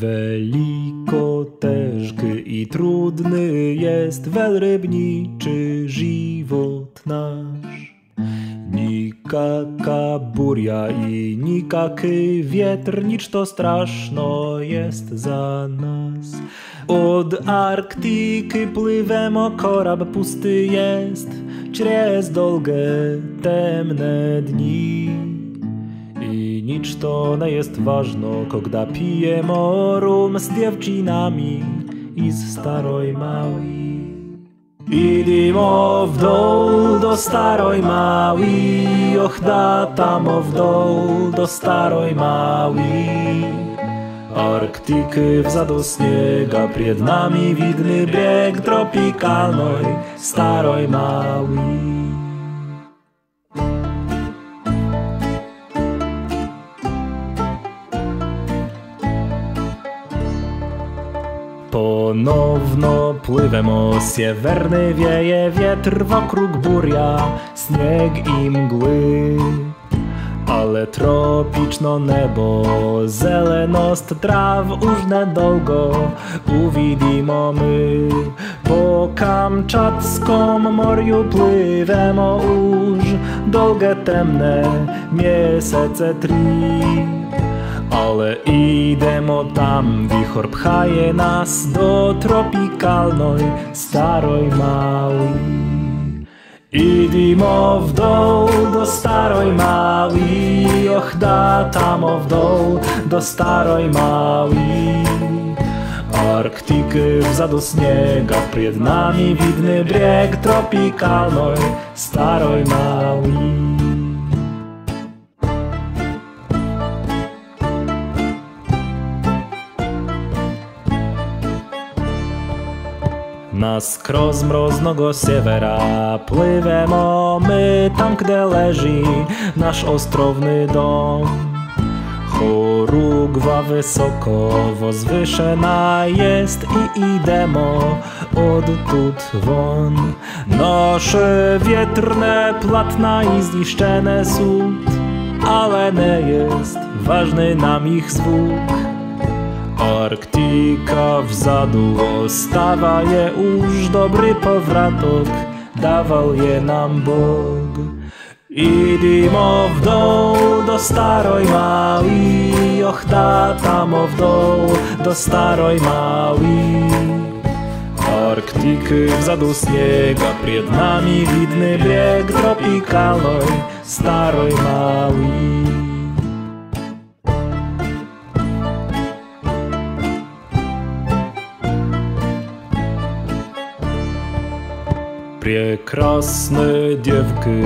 Velikotežk i trudny jest welrybniczy żywot nasz. Nikaka burja i nikaky wietrnicz to straszno jest za nas. Od Arktyki plywemo, korab pusty jest, przez dolgie temne dni. Nic to nie jest važno, kogda piję morum z s i z staroj mali. Idimo w dol do staroj mali, oh da tamo v dol do staroj mali. Arktyky w zadu sniega, przed nami widny bieg tropikalnej, staroj mały. Ponowno pływemo, siewerny wieje wietr, wokróg burja, śnieg i mgły. Ale tropično nebo, zelenost trav už nedolgo uvidimo my. Po Kamczatskom morju pływemo už dolge temne miesiące tri. Ale idemo tam, wichor pchaje nas do tropikalnoj staroj mali. Idimo v dol do staroj mali, oh da tamo v dol do staroj mali. Arktike wzadu śniega, przed nami widny bieg tropikalnoj staroj mali. Skroz mroznego siewera pływemo my tam, gdzie leży nasz ostrowny dom. Chorugwa wysoko wozwyszena jest i idemo odtąd won. Nasze wietrne platna i zniszczone są, ale nie jest ważny nam ich zwłok. Arktika vzadu ostawa je już dobry powratok, dawał je nam Bóg. Idimo w dół do staroj mały, och tatamo w dół do staroj mały. Arktyki wzadu śniega, przed nami widny bieg tropikalnej, staroj mały. Прекрасne dziewki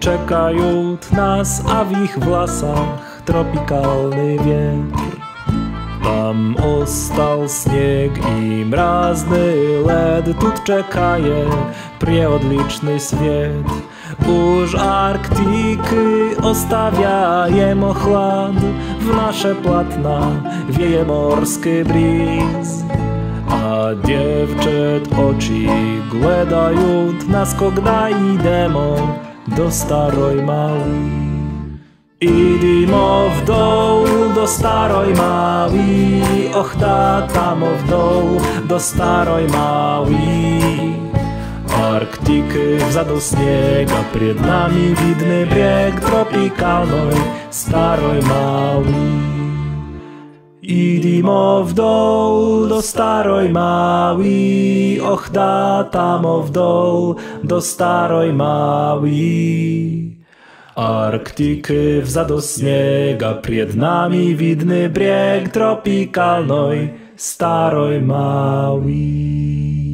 czekają nas, a w ich włosach tropikalny wiatr. Tam ostał śnieg i mrazny led, tu czekaje preodliczny świat. Už Arktyky ostawiajemy chlad, w nasze płatna wieje morski bриз. A dziewczęt oczy gledają nas, когда idemo do staroj małej. Idimo w dół do staroj małej, och da tam w dół do staroj małej. Arktyky vzadu snega, pred nami widny brzeg tropikalnej, Idimo w dół do staroj mały, och da tam w dół do staroj mały. Arktyky vzadu snega, pred nami widny brzeg tropikalnej, staroj mały.